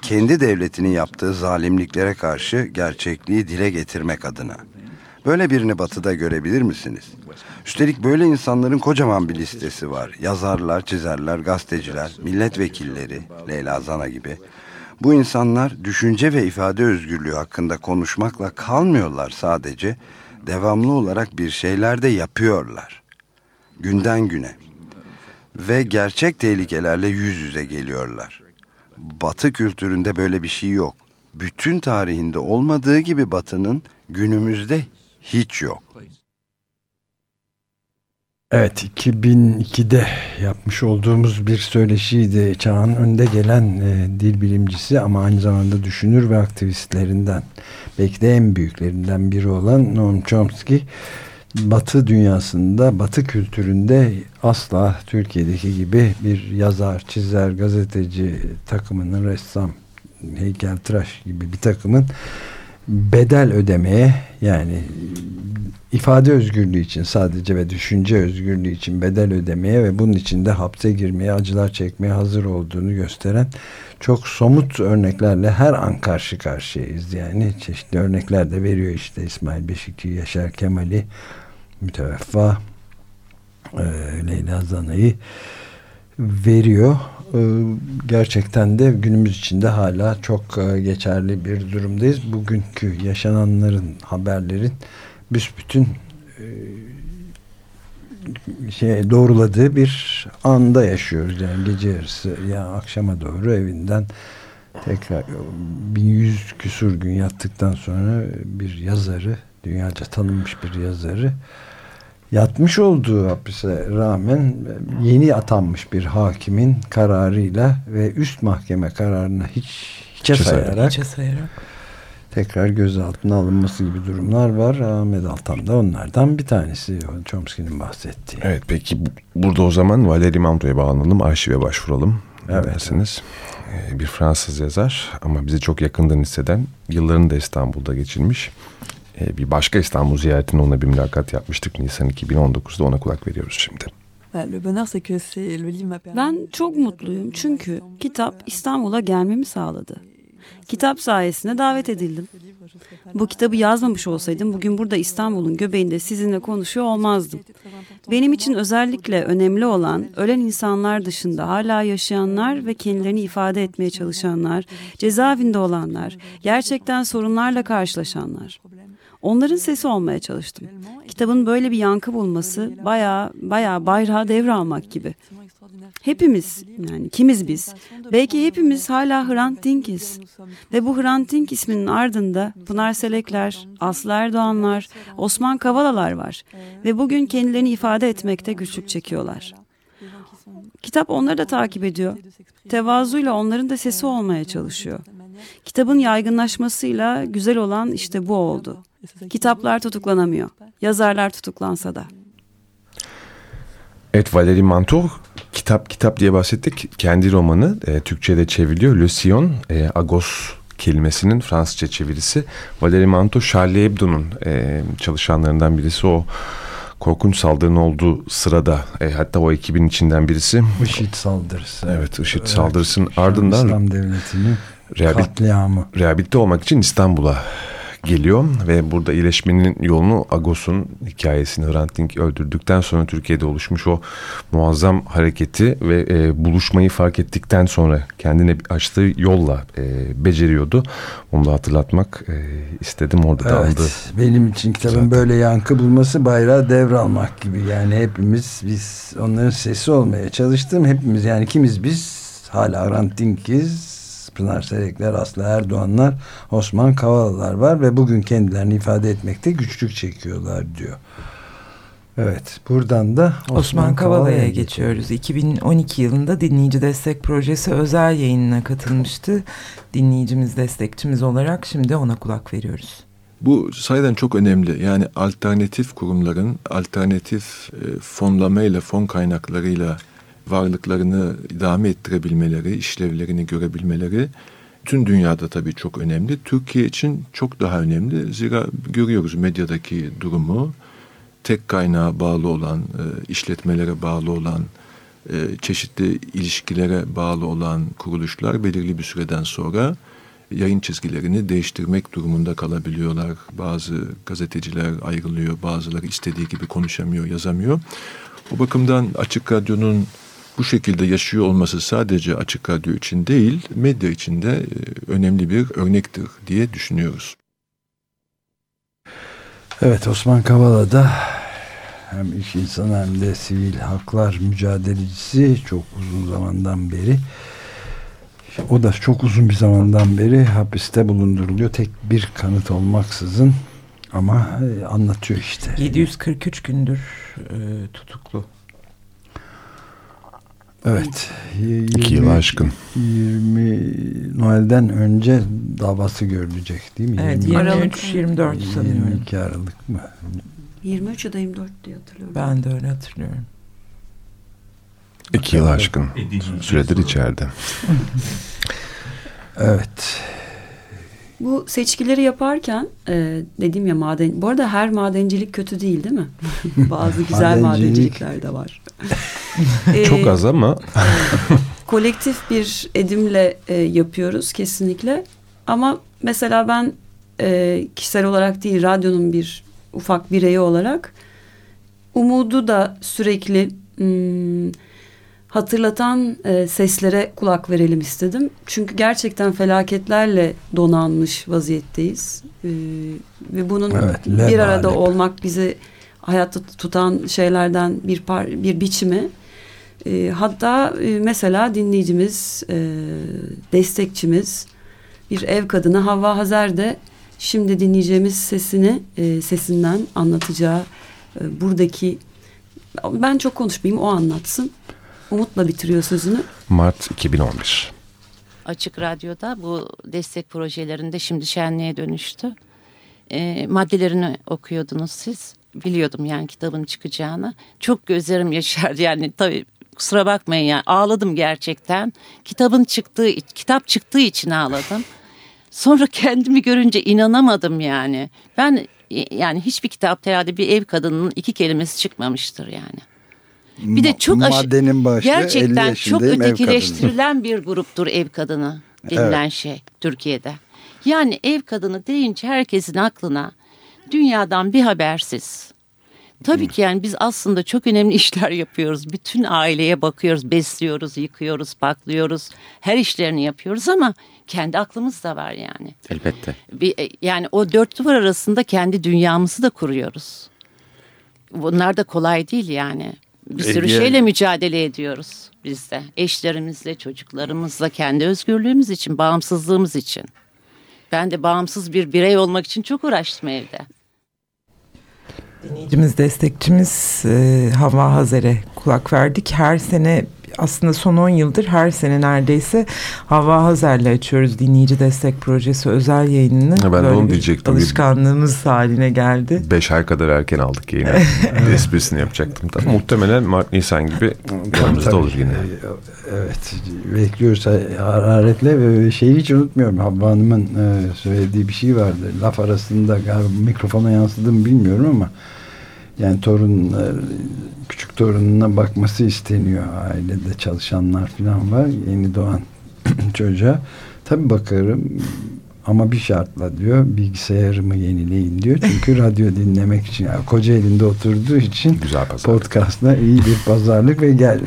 Kendi devletinin yaptığı zalimliklere karşı gerçekliği dile getirmek adına. Böyle birini batıda görebilir misiniz? Üstelik böyle insanların kocaman bir listesi var. Yazarlar, çizerler, gazeteciler, milletvekilleri, Leyla Zana gibi. Bu insanlar düşünce ve ifade özgürlüğü hakkında konuşmakla kalmıyorlar sadece. Devamlı olarak bir şeyler de yapıyorlar. Günden güne. Ve gerçek tehlikelerle yüz yüze geliyorlar. Batı kültüründe böyle bir şey yok. Bütün tarihinde olmadığı gibi Batı'nın günümüzde hiç yok. Evet 2002'de yapmış olduğumuz bir söyleşiydi. Çağın önde gelen e, dil bilimcisi ama aynı zamanda düşünür ve aktivistlerinden belki de en büyüklerinden biri olan Noam Chomsky Batı dünyasında, Batı kültüründe asla Türkiye'deki gibi bir yazar, çizer, gazeteci takımının ressam heykeltıraş gibi bir takımın bedel ödemeye yani ifade özgürlüğü için sadece ve düşünce özgürlüğü için bedel ödemeye ve bunun için de hapse girmeye, acılar çekmeye hazır olduğunu gösteren çok somut örneklerle her an karşı karşıyayız. Yani çeşitli örnekler de veriyor işte İsmail Beşikçi, Yaşar Kemal'i, müteveffa e, Leyla Zana'yı veriyor. E, gerçekten de günümüz içinde hala çok e, geçerli bir durumdayız. Bugünkü yaşananların, haberlerin büsbütün şey doğruladığı bir anda yaşıyoruz. Yani gece yarısı ya yani akşama doğru evinden tekrar 1100 küsur gün yattıktan sonra bir yazarı, dünyaca tanınmış bir yazarı yatmış olduğu hapise rağmen yeni atanmış bir hakimin kararıyla ve üst mahkeme kararına hiç hiçe sayarak, hiçe sayarak tekrar gözaltına alınması gibi durumlar var. Ahmet Altan da onlardan bir tanesi. Chomsky'nin bahsettiği. Evet peki burada o zaman Valéry Manto'ya bağlanalım. Arşive başvuralım. Evet. Dersiniz. Bir Fransız yazar ama bizi çok yakından hisseden yıllarını da İstanbul'da geçirmiş. Bir başka İstanbul ziyaretine ona bir mülakat yapmıştık. Nisan 2019'da ona kulak veriyoruz şimdi. Ben çok mutluyum çünkü kitap İstanbul'a gelmemi sağladı. Kitap sayesinde davet edildim. Bu kitabı yazmamış olsaydım bugün burada İstanbul'un göbeğinde sizinle konuşuyor olmazdım. Benim için özellikle önemli olan ölen insanlar dışında hala yaşayanlar ve kendilerini ifade etmeye çalışanlar, cezaevinde olanlar, gerçekten sorunlarla karşılaşanlar. Onların sesi olmaya çalıştım. Kitabın böyle bir yankı bulması baya baya bayrağı devralmak gibi. Hepimiz yani kimiz biz? Belki hepimiz hala Hrant Dink'iz. Ve bu Hrant Dink isminin ardında Pınar Selekler, Aslı Erdoğanlar, Osman Kavalalar var. Ve bugün kendilerini ifade etmekte güçlük çekiyorlar. Kitap onları da takip ediyor. Tevazuyla onların da sesi olmaya çalışıyor. Kitabın yaygınlaşmasıyla güzel olan işte bu oldu. Kitaplar tutuklanamıyor. Yazarlar tutuklansa da. Evet Valérie Mantour kitap kitap diye bahsettik. Kendi romanı e, Türkçe'de çevriliyor. Le Sillon, e, Agos kelimesinin Fransızca çevirisi. Valérie Mantour, Charlie Hebdo'nun e, çalışanlarından birisi. O korkunç saldırının olduğu sırada e, hatta o ekibin içinden birisi. IŞİD saldırısı. Evet IŞİD evet. saldırısının ardından İslam Devleti'nin katliamı. Rehabilite olmak için İstanbul'a geliyor ve burada iyileşmenin yolunu Agos'un hikayesini Hrant Dink öldürdükten sonra Türkiye'de oluşmuş o muazzam hareketi ve e, buluşmayı fark ettikten sonra kendine açtığı yolla e, beceriyordu. Onu da hatırlatmak e, istedim orada evet, da aldı. Benim için kitabın Zaten. böyle yankı bulması bayrağı devralmak gibi yani hepimiz biz onların sesi olmaya çalıştım. Hepimiz yani kimiz biz hala Hrant Dink'iz Pınar Serekler, Aslı Erdoğanlar, Osman Kavalalar var ve bugün kendilerini ifade etmekte güçlük çekiyorlar diyor. Evet buradan da Osman, Osman Kavala'ya geçiyoruz. 2012 yılında dinleyici destek projesi özel yayınına katılmıştı. Dinleyicimiz destekçimiz olarak şimdi ona kulak veriyoruz. Bu sayeden çok önemli. Yani alternatif kurumların alternatif e, fonlamayla, fon kaynaklarıyla varlıklarını idame ettirebilmeleri, işlevlerini görebilmeleri tüm dünyada tabii çok önemli. Türkiye için çok daha önemli. Zira görüyoruz medyadaki durumu. Tek kaynağa bağlı olan, e, işletmelere bağlı olan, e, çeşitli ilişkilere bağlı olan kuruluşlar belirli bir süreden sonra yayın çizgilerini değiştirmek durumunda kalabiliyorlar. Bazı gazeteciler ayrılıyor, bazıları istediği gibi konuşamıyor, yazamıyor. O bakımdan Açık Radyo'nun bu şekilde yaşıyor olması sadece açık radyo için değil, medya için de e, önemli bir örnektir diye düşünüyoruz. Evet Osman Kavala da hem iş insanı hem de sivil haklar mücadelecisi çok uzun zamandan beri o da çok uzun bir zamandan beri hapiste bulunduruluyor. Tek bir kanıt olmaksızın ama e, anlatıyor işte. 743 gündür e, tutuklu. Evet. 2 yıl aşkın. 20 Noel'den önce davası görülecek değil mi? Evet 20, Aralık 24 sanıyorum. 22 Aralık mı? 23 ya da 24 diye hatırlıyorum. Ben de öyle hatırlıyorum. İki yıl aşkın süredir içeride. evet. Bu seçkileri yaparken e, dediğim ya maden bu arada her madencilik kötü değil değil mi? Bazı güzel madencilikler de var. Çok ee, az ama. kolektif bir edimle e, yapıyoruz kesinlikle. Ama mesela ben e, kişisel olarak değil radyonun bir ufak bireyi olarak umudu da sürekli hmm, hatırlatan e, seslere kulak verelim istedim. Çünkü gerçekten felaketlerle donanmış vaziyetteyiz. E, ve bunun evet, bir arada olmak bizi hayatta tutan şeylerden bir par, bir biçimi. E, hatta e, mesela dinleyicimiz, e, destekçimiz bir ev kadını Havva Hazer de şimdi dinleyeceğimiz sesini e, sesinden anlatacağı e, buradaki ben çok konuşmayayım o anlatsın. Umut'la bitiriyor sözünü. Mart 2011. Açık Radyo'da bu destek projelerinde şimdi şenliğe dönüştü. E, maddelerini okuyordunuz siz. Biliyordum yani kitabın çıkacağını. Çok gözlerim yaşardı yani tabii kusura bakmayın yani ağladım gerçekten. Kitabın çıktığı, kitap çıktığı için ağladım. Sonra kendimi görünce inanamadım yani. Ben yani hiçbir kitapta herhalde bir ev kadının iki kelimesi çıkmamıştır yani. Bir de çok maddenin başlığı gerçekten çok ötekileştirilen bir gruptur ev kadını denilen evet. şey Türkiye'de. Yani ev kadını deyince herkesin aklına dünyadan bir habersiz. Tabii ki yani biz aslında çok önemli işler yapıyoruz. Bütün aileye bakıyoruz, besliyoruz, yıkıyoruz, baklıyoruz. Her işlerini yapıyoruz ama kendi aklımız da var yani. Elbette. Bir, e, yani o dört duvar arasında kendi dünyamızı da kuruyoruz. Bunlar da kolay değil yani. Bir sürü Ege... şeyle mücadele ediyoruz biz de. Eşlerimizle, çocuklarımızla, kendi özgürlüğümüz için, bağımsızlığımız için. Ben de bağımsız bir birey olmak için çok uğraştım evde. Dinleyicimiz, destekçimiz e, Hava Hazer'e kulak verdik. Her sene aslında son 10 yıldır her sene neredeyse Hava Hazer'le açıyoruz dinleyici destek projesi özel yayınını. Ben Böyle de onu diyecektim. Alışkanlığımız haline geldi. 5 ay kadar erken aldık yayını. Esprisini yapacaktım. Tabii, muhtemelen Mart Nisan gibi yanımızda olur yine. Evet bekliyoruz hararetle ve şeyi hiç unutmuyorum. Havva Hanım'ın e, söylediği bir şey vardı. Laf arasında galiba mikrofona yansıdı mı bilmiyorum ama yani torun küçük torununa bakması isteniyor ailede çalışanlar falan var yeni doğan çocuğa tabi bakarım ama bir şartla diyor bilgisayarımı yenileyin diyor çünkü radyo dinlemek için yani koca elinde oturduğu için Güzel podcastla iyi bir pazarlık ve gel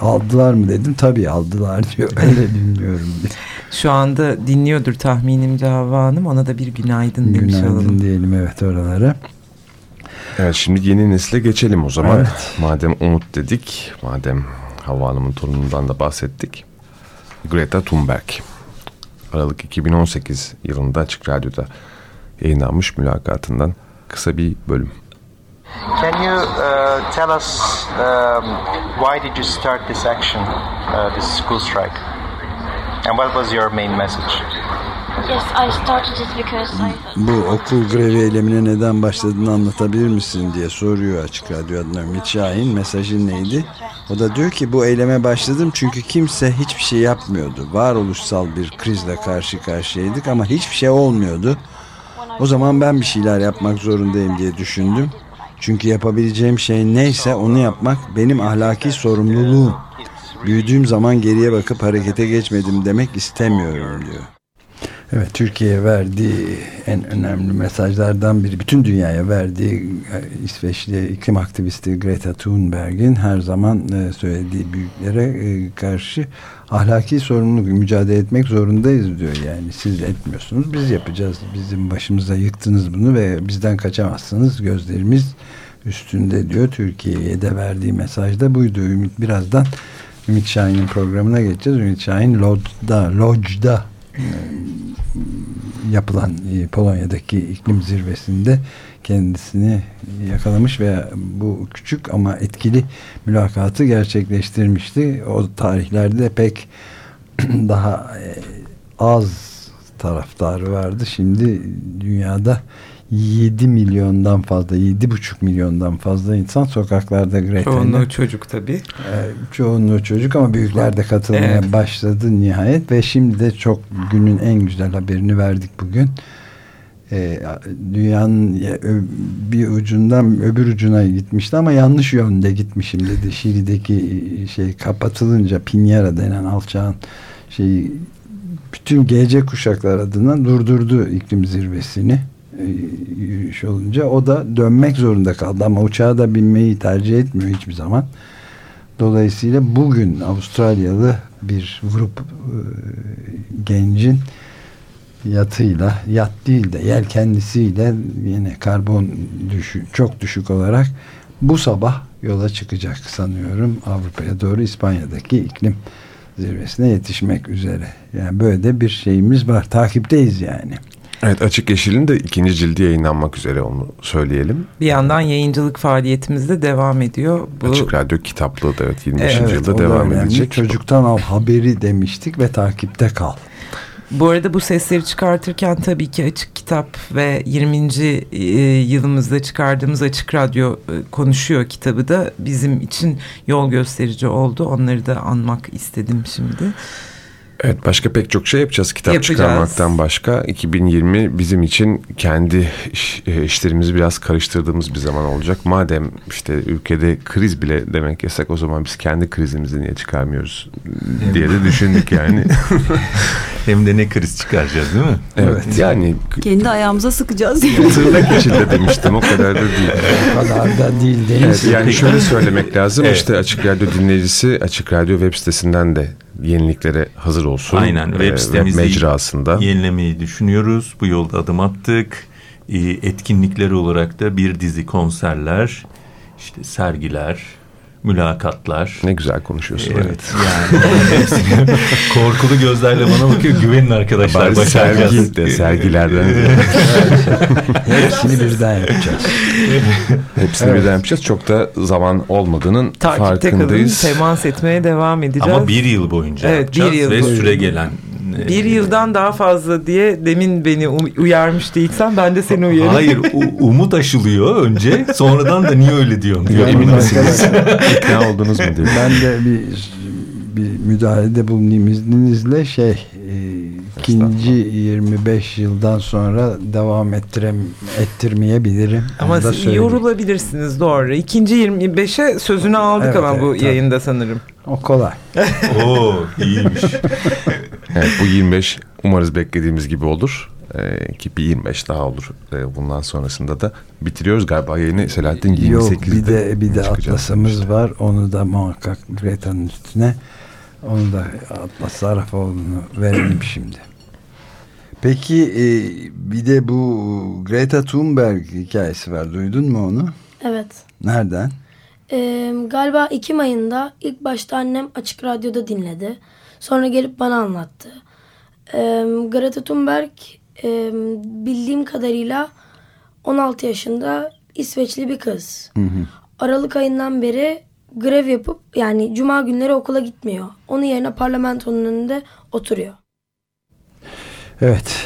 aldılar mı dedim tabi aldılar diyor öyle bilmiyorum diye. Şu anda dinliyordur tahminimce Havva Hanım ona da bir günaydın demiş günaydın olalım. Günaydın diyelim evet oralara. Evet şimdi yeni nesile geçelim o zaman. Evet. Madem umut dedik, madem Havva Hanım'ın torunundan da bahsettik. Greta Thunberg. Aralık 2018 yılında Açık Radyo'da yayınlanmış mülakatından kısa bir bölüm. Can you uh, tell us um, why did you start this action, uh, this school strike? And what was your main message? Bu okul grevi eylemine neden başladığını anlatabilir misin diye soruyor Açık Radyo adına Ümit Şahin. Mesajın neydi? O da diyor ki bu eyleme başladım çünkü kimse hiçbir şey yapmıyordu. Varoluşsal bir krizle karşı karşıyaydık ama hiçbir şey olmuyordu. O zaman ben bir şeyler yapmak zorundayım diye düşündüm. Çünkü yapabileceğim şey neyse onu yapmak benim ahlaki sorumluluğum. Büyüdüğüm zaman geriye bakıp harekete geçmedim demek istemiyorum diyor. Evet Türkiye'ye verdiği en önemli mesajlardan biri bütün dünyaya verdiği e, İsveçli iklim aktivisti Greta Thunberg'in her zaman e, söylediği büyüklere e, karşı ahlaki sorumluluk mücadele etmek zorundayız diyor. Yani siz etmiyorsunuz biz yapacağız. Bizim başımıza yıktınız bunu ve bizden kaçamazsınız. Gözlerimiz üstünde diyor. Türkiye'ye de verdiği mesajda buydu. Ümit birazdan Ümit Şahin'in programına geçeceğiz. Ümit Şahin Lodge'da, Lodge'da yapılan e, Polonya'daki iklim zirvesinde kendisini yakalamış ve bu küçük ama etkili mülakatı gerçekleştirmişti. O tarihlerde pek daha e, az taraftarı vardı. Şimdi dünyada 7 milyondan fazla 7,5 milyondan fazla insan sokaklarda Greta'yla. Çoğunluğu çocuk tabii. E, çoğunluğu çocuk ama büyükler de katılmaya evet. başladı nihayet ve şimdi de çok günün en güzel haberini verdik bugün. E, dünyanın bir ucundan öbür ucuna gitmişti ama yanlış yönde gitmişim dedi. Şili'deki şey kapatılınca Pinyara denen alçağın şeyi bütün gelecek kuşaklar adına durdurdu iklim zirvesini e, yürüyüş olunca o da dönmek zorunda kaldı ama uçağa da binmeyi tercih etmiyor hiçbir zaman. Dolayısıyla bugün Avustralyalı bir grup e, gencin yatıyla yat değil de yelkenlisiyle yine karbon düşük, çok düşük olarak bu sabah yola çıkacak sanıyorum Avrupa'ya doğru İspanya'daki iklim zirvesine yetişmek üzere. Yani böyle de bir şeyimiz var. Takipteyiz yani. Evet Açık Yeşil'in de ikinci cildi yayınlanmak üzere onu söyleyelim. Bir yandan yayıncılık faaliyetimiz de devam ediyor. Bu... Açık Radyo kitaplığı da evet 25. Evet, yılda devam edecek. Çocuktan al haberi demiştik ve takipte kal. Bu arada bu sesleri çıkartırken tabii ki Açık Kitap ve 20. E, yılımızda çıkardığımız Açık Radyo e, konuşuyor kitabı da bizim için yol gösterici oldu. Onları da anmak istedim şimdi. Evet başka pek çok şey yapacağız kitap yapacağız. çıkarmaktan başka. 2020 bizim için kendi iş, e, işlerimizi biraz karıştırdığımız bir zaman olacak. Madem işte ülkede kriz bile demek yasak o zaman biz kendi krizimizi niye çıkarmıyoruz diye de düşündük yani. Hem de ne kriz çıkaracağız değil mi? Evet, evet. yani. Kendi ayağımıza sıkacağız. Tırnak içinde demiştim o kadar da değil. o kadar da değil. Evet, yani şöyle söylemek lazım evet. işte Açık Radyo dinleyicisi Açık Radyo web sitesinden de yeniliklere hazır olsun. Aynen web ee, sitemizi mecrasında. yenilemeyi düşünüyoruz. Bu yolda adım attık. Ee, etkinlikleri olarak da bir dizi konserler, işte sergiler, mülakatlar. Ne güzel konuşuyorsun. Evet. Yani korkulu gözlerle bana bakıyor. Güvenin arkadaşlar. Bari sergi de sergilerden. Hepsini birden yapacağız. Hepsini evet. birden yapacağız. Çok da zaman olmadığının Takipte farkındayız. Kalın, temas etmeye devam edeceğiz. Ama bir yıl boyunca evet, yapacağız bir yıl ve boyunca. süre gelen bir yıldan daha fazla diye demin beni uyarmıştı İlksen ben de seni uyarım. Hayır umut aşılıyor önce sonradan da niye öyle diyorsun diyor. Emin misiniz? İkna oldunuz mu diyor. Ben de bir bir müdahalede bulunayım izninizle şey e, ikinci 25 yıldan sonra devam ettirem ettirmeyebilirim. Ama yorulabilirsiniz doğru. İkinci 25'e sözünü aldık evet, ama bu evet, yayında sanırım. O kolay. Oo iyiymiş. evet, bu 25 umarız beklediğimiz gibi olur. Ee, ki bir 25 daha olur. Ee, bundan sonrasında da bitiriyoruz galiba yayını Selahattin 28'de Yok bir de bir de atlasımız var. Onu da muhakkak Greta'nın üstüne onu da Atlas Sarafoğlu'nu verelim şimdi. Peki e, bir de bu Greta Thunberg hikayesi var. Duydun mu onu? Evet. Nereden? Ee, galiba Ekim ayında ilk başta annem açık radyoda dinledi. Sonra gelip bana anlattı. Ee, Greta Thunberg e, bildiğim kadarıyla 16 yaşında İsveçli bir kız. Hı hı. Aralık ayından beri grev yapıp yani cuma günleri okula gitmiyor. Onun yerine parlamentonun önünde oturuyor. Evet.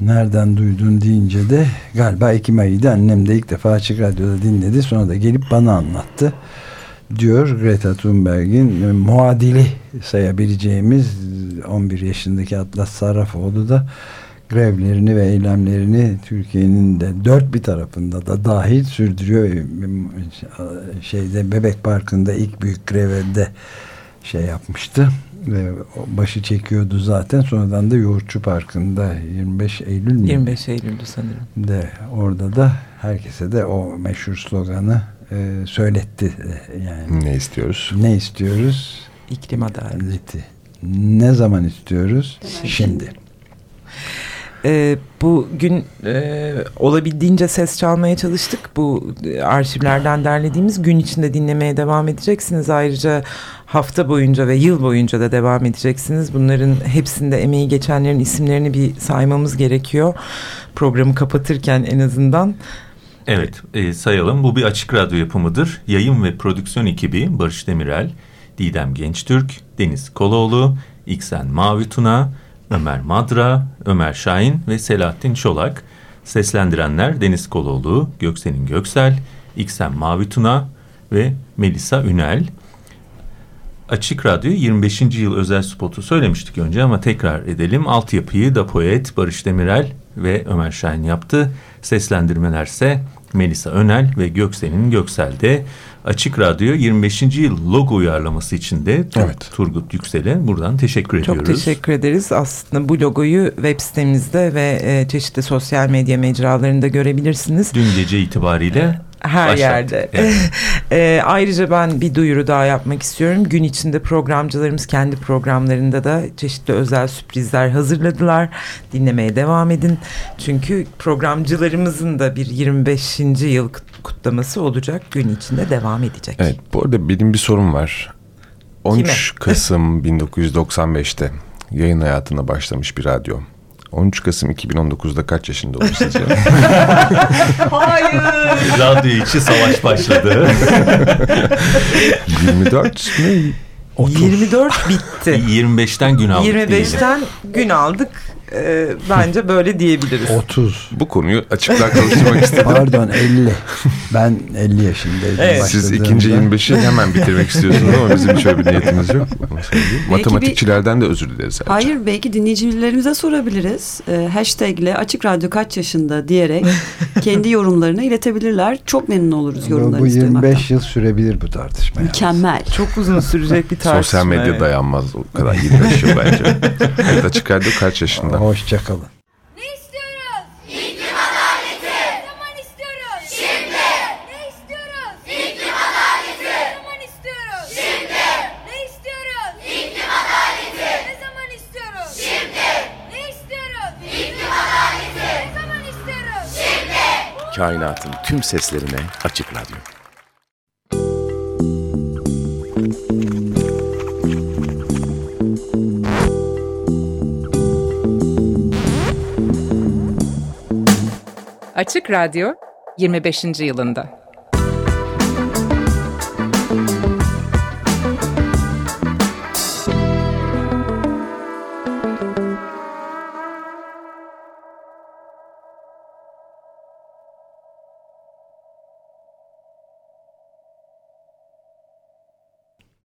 Nereden duydun deyince de galiba Ekim ayıydı. Annem de ilk defa Açık Radyo'da dinledi. Sonra da gelip bana anlattı. Diyor Greta Thunberg'in e, muadili sayabileceğimiz 11 yaşındaki Atlas Sarrafoğlu da grevlerini ve eylemlerini Türkiye'nin de dört bir tarafında da dahil sürdürüyor. Şeyde Bebek Parkı'nda ilk büyük grevde şey yapmıştı ve başı çekiyordu zaten. Sonradan da Yoğurtçu Parkı'nda 25 Eylül mü? 25 Eylül'dü sanırım. De orada da herkese de o meşhur sloganı e, söyletti. Yani ne istiyoruz? Ne istiyoruz? İklim adaleti. Ne zaman istiyoruz? Şimdi. Şimdi e, bugün e, olabildiğince ses çalmaya çalıştık. Bu e, arşivlerden derlediğimiz gün içinde dinlemeye devam edeceksiniz. Ayrıca hafta boyunca ve yıl boyunca da devam edeceksiniz. Bunların hepsinde emeği geçenlerin isimlerini bir saymamız gerekiyor. Programı kapatırken en azından. Evet e, sayalım. Bu bir açık radyo yapımıdır. Yayın ve prodüksiyon ekibi Barış Demirel, Didem Gençtürk, Deniz Koloğlu, İksen Mavi Tuna, Ömer Madra, Ömer Şahin ve Selahattin Çolak. Seslendirenler Deniz Koloğlu, Göksen'in Göksel, İksem Mavi Tuna ve Melisa Ünel. Açık Radyo 25. yıl özel spotu söylemiştik önce ama tekrar edelim. Altyapıyı da poet Barış Demirel ve Ömer Şahin yaptı. Seslendirmelerse Melisa Önel ve Göksel'in Göksel'de. Açık Radyo 25. yıl logo uyarlaması için de Tur evet. Turgut Yüksel'e buradan teşekkür Çok ediyoruz. Çok teşekkür ederiz. Aslında bu logoyu web sitemizde ve e, çeşitli sosyal medya mecralarında görebilirsiniz. Dün gece itibariyle her Başlattı. yerde. Evet. e, ayrıca ben bir duyuru daha yapmak istiyorum. Gün içinde programcılarımız kendi programlarında da çeşitli özel sürprizler hazırladılar. Dinlemeye devam edin. Çünkü programcılarımızın da bir 25. yıl kutlaması olacak. Gün içinde devam edecek. Evet bu arada benim bir sorum var. 13 Kime? Kasım 1995'te yayın hayatına başlamış bir radyo. 13 Kasım 2019'da kaç yaşında olur sizce? Hayır. Radyo içi savaş başladı. 24 mi? 30. 24 bitti. 25'ten gün aldık 25'ten gün aldık. Ee, bence böyle diyebiliriz. 30. Bu konuyu açıklar çalıştırmak istedim. Pardon 50. Ben 50 yaşındaydım. Evet. Siz ikinci 25'i hemen bitirmek istiyorsunuz ama bizim şöyle bir niyetimiz yok. Matematikçilerden de özür dileriz. Ayrıca. Hayır belki dinleyicilerimize sorabiliriz. Ee, hashtag ile açık radyo kaç yaşında diyerek kendi yorumlarını iletebilirler. Çok memnun oluruz yorumlarınızı Bu 25 duymaktan. yıl sürebilir bu tartışma. Mükemmel. Çok uzun sürecek bir tartışma. Sosyal medya evet. dayanmaz o kadar 25 yıl bence. Evet açık radyo kaç yaşında? Hoşçakalın. Ne istiyoruz? İklim adaleti. Ne zaman istiyoruz? Şimdi. Ne istiyoruz? İklim adaleti. Ne zaman istiyoruz? Şimdi. Ne istiyoruz? İklim adaleti. Ne zaman istiyoruz? Şimdi. Ne istiyoruz? İklim adaleti. Ne zaman istiyoruz? Şimdi. Kainatın tüm seslerine açık radyo. Açık Radyo 25. yılında.